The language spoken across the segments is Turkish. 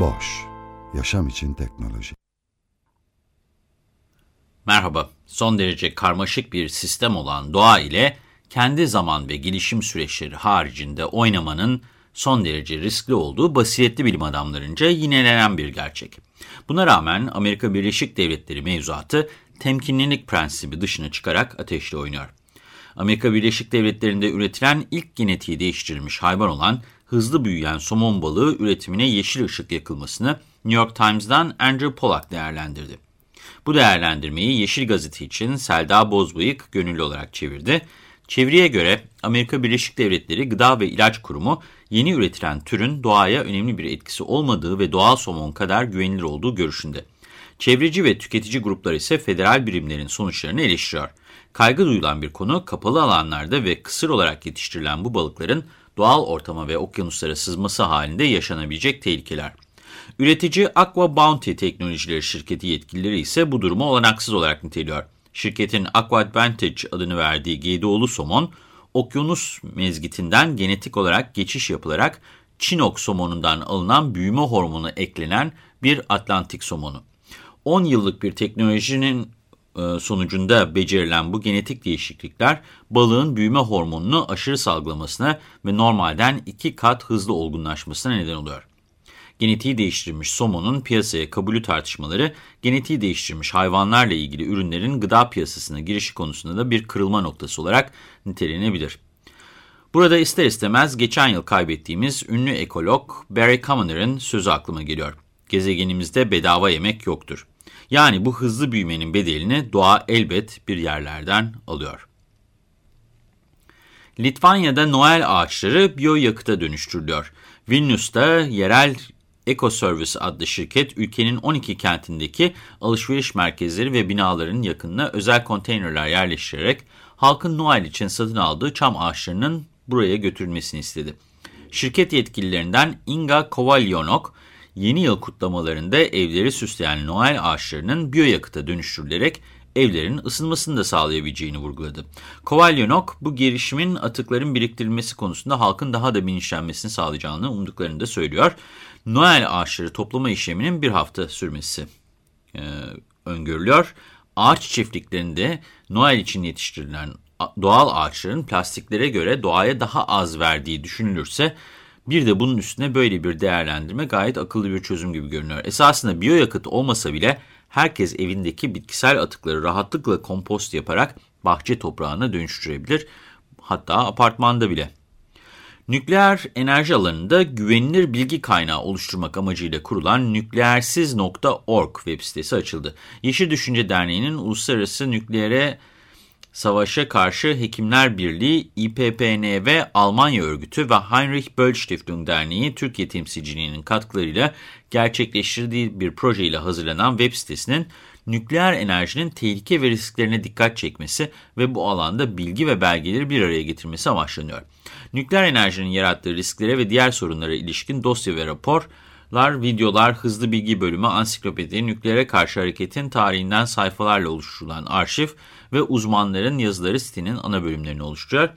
Boş, yaşam için teknoloji. Merhaba, son derece karmaşık bir sistem olan doğa ile kendi zaman ve gelişim süreçleri haricinde oynamanın son derece riskli olduğu basiretli bilim adamlarınca yinelenen bir gerçek. Buna rağmen Amerika Birleşik Devletleri mevzuatı temkinlilik prensibi dışına çıkarak ateşle oynuyor. Amerika Birleşik Devletleri'nde üretilen ilk genetiği değiştirilmiş hayvan olan hızlı büyüyen somon balığı üretimine yeşil ışık yakılmasını New York Times'dan Andrew Pollack değerlendirdi. Bu değerlendirmeyi Yeşil Gazete için Selda Bozbayık gönüllü olarak çevirdi. Çeviriye göre Amerika Birleşik Devletleri Gıda ve İlaç Kurumu yeni üretilen türün doğaya önemli bir etkisi olmadığı ve doğal somon kadar güvenilir olduğu görüşünde. Çevreci ve tüketici gruplar ise federal birimlerin sonuçlarını eleştiriyor. Kaygı duyulan bir konu kapalı alanlarda ve kısır olarak yetiştirilen bu balıkların doğal ortama ve okyanuslara sızması halinde yaşanabilecek tehlikeler. Üretici Aqua Bounty Teknolojileri Şirketi yetkilileri ise bu durumu olanaksız olarak niteliyor. Şirketin Aqua Advantage adını verdiği Geydoğlu somon, okyanus mezgitinden genetik olarak geçiş yapılarak Çinok somonundan alınan büyüme hormonu eklenen bir Atlantik somonu. 10 yıllık bir teknolojinin e, sonucunda becerilen bu genetik değişiklikler balığın büyüme hormonunu aşırı salgılamasına ve normalden iki kat hızlı olgunlaşmasına neden oluyor. Genetiği değiştirilmiş somonun piyasaya kabulü tartışmaları, genetiği değiştirilmiş hayvanlarla ilgili ürünlerin gıda piyasasına girişi konusunda da bir kırılma noktası olarak nitelenebilir. Burada ister istemez geçen yıl kaybettiğimiz ünlü ekolog Barry Commoner'ın sözü aklıma geliyor. Gezegenimizde bedava yemek yoktur. Yani bu hızlı büyümenin bedelini doğa elbet bir yerlerden alıyor. Litvanya'da Noel ağaçları biyoyakıta dönüştürülüyor. Vilnius'ta yerel EcoService adlı şirket ülkenin 12 kentindeki alışveriş merkezleri ve binaların yakınına özel konteynerler yerleştirerek halkın Noel için satın aldığı çam ağaçlarının buraya götürülmesini istedi. Şirket yetkililerinden Inga Kovalyonok, yeni yıl kutlamalarında evleri süsleyen Noel ağaçlarının biyoyakıta dönüştürülerek evlerin ısınmasını da sağlayabileceğini vurguladı. Kovalyonok bu girişimin atıkların biriktirilmesi konusunda halkın daha da bilinçlenmesini sağlayacağını umduklarını da söylüyor. Noel ağaçları toplama işleminin bir hafta sürmesi e, öngörülüyor. Ağaç çiftliklerinde Noel için yetiştirilen doğal ağaçların plastiklere göre doğaya daha az verdiği düşünülürse bir de bunun üstüne böyle bir değerlendirme gayet akıllı bir çözüm gibi görünüyor. Esasında biyoyakıt olmasa bile herkes evindeki bitkisel atıkları rahatlıkla kompost yaparak bahçe toprağına dönüştürebilir. Hatta apartmanda bile. Nükleer enerji alanında güvenilir bilgi kaynağı oluşturmak amacıyla kurulan nükleersiz.org web sitesi açıldı. Yeşil Düşünce Derneği'nin uluslararası nükleere Savaşa Karşı Hekimler Birliği, İPPNV Almanya Örgütü ve Heinrich Böll Stiftung Derneği Türkiye temsilciliğinin katkılarıyla gerçekleştirdiği bir projeyle hazırlanan web sitesinin nükleer enerjinin tehlike ve risklerine dikkat çekmesi ve bu alanda bilgi ve belgeleri bir araya getirmesi amaçlanıyor. Nükleer enerjinin yarattığı risklere ve diğer sorunlara ilişkin dosya ve raporlar, videolar, hızlı bilgi bölümü, ansiklopedi, nükleere karşı hareketin tarihinden sayfalarla oluşturulan arşiv ve uzmanların yazıları sitenin ana bölümlerini oluşturuyor.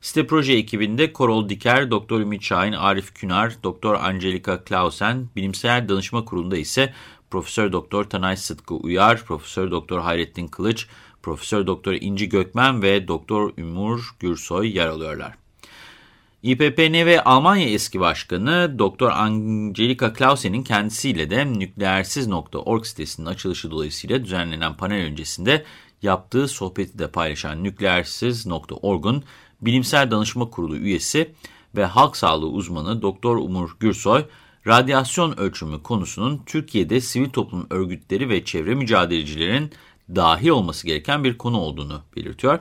Site proje ekibinde Korol Diker, Doktor Ümit Şahin, Arif Künar, Doktor Angelika Clausen, Bilimsel Danışma Kurulu'nda ise Profesör Doktor Tanay Sıtkı Uyar, Profesör Doktor Hayrettin Kılıç, Profesör Doktor İnci Gökmen ve Doktor Ümur Gürsoy yer alıyorlar. İPPN ve Almanya eski başkanı Doktor Angelika Clausen'in kendisiyle de nükleersiz.org sitesinin açılışı dolayısıyla düzenlenen panel öncesinde yaptığı sohbeti de paylaşan nükleersiz.org'un bilimsel danışma kurulu üyesi ve halk sağlığı uzmanı Doktor Umur Gürsoy, radyasyon ölçümü konusunun Türkiye'de sivil toplum örgütleri ve çevre mücadelecilerin dahil olması gereken bir konu olduğunu belirtiyor.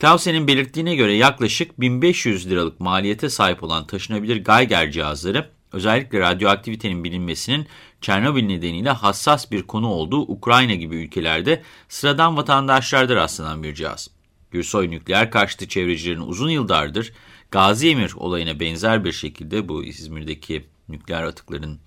Clausen'in belirttiğine göre yaklaşık 1500 liralık maliyete sahip olan taşınabilir Geiger cihazları özellikle radyoaktivitenin bilinmesinin Çernobil nedeniyle hassas bir konu olduğu Ukrayna gibi ülkelerde sıradan vatandaşlarda rastlanan bir cihaz. Gürsoy nükleer karşıtı çevrecilerin uzun yıllardır Gazi Emir olayına benzer bir şekilde bu İzmir'deki nükleer atıkların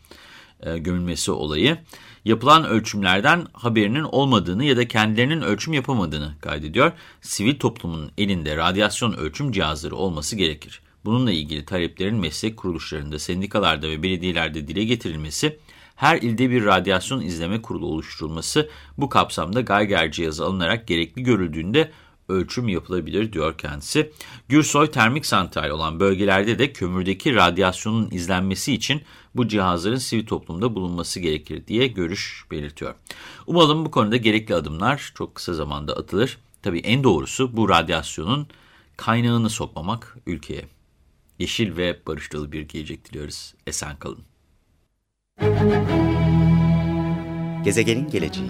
e, gömülmesi olayı yapılan ölçümlerden haberinin olmadığını ya da kendilerinin ölçüm yapamadığını kaydediyor. Sivil toplumun elinde radyasyon ölçüm cihazları olması gerekir. Bununla ilgili taleplerin meslek kuruluşlarında, sendikalarda ve belediyelerde dile getirilmesi, her ilde bir radyasyon izleme kurulu oluşturulması bu kapsamda Geiger cihazı alınarak gerekli görüldüğünde ölçüm yapılabilir diyor kendisi. Gürsoy termik santral olan bölgelerde de kömürdeki radyasyonun izlenmesi için bu cihazların sivil toplumda bulunması gerekir diye görüş belirtiyor. Umalım bu konuda gerekli adımlar çok kısa zamanda atılır. Tabii en doğrusu bu radyasyonun kaynağını sokmamak ülkeye. Yeşil ve barış bir gelecek diliyoruz. Esen kalın. Gezegenin geleceği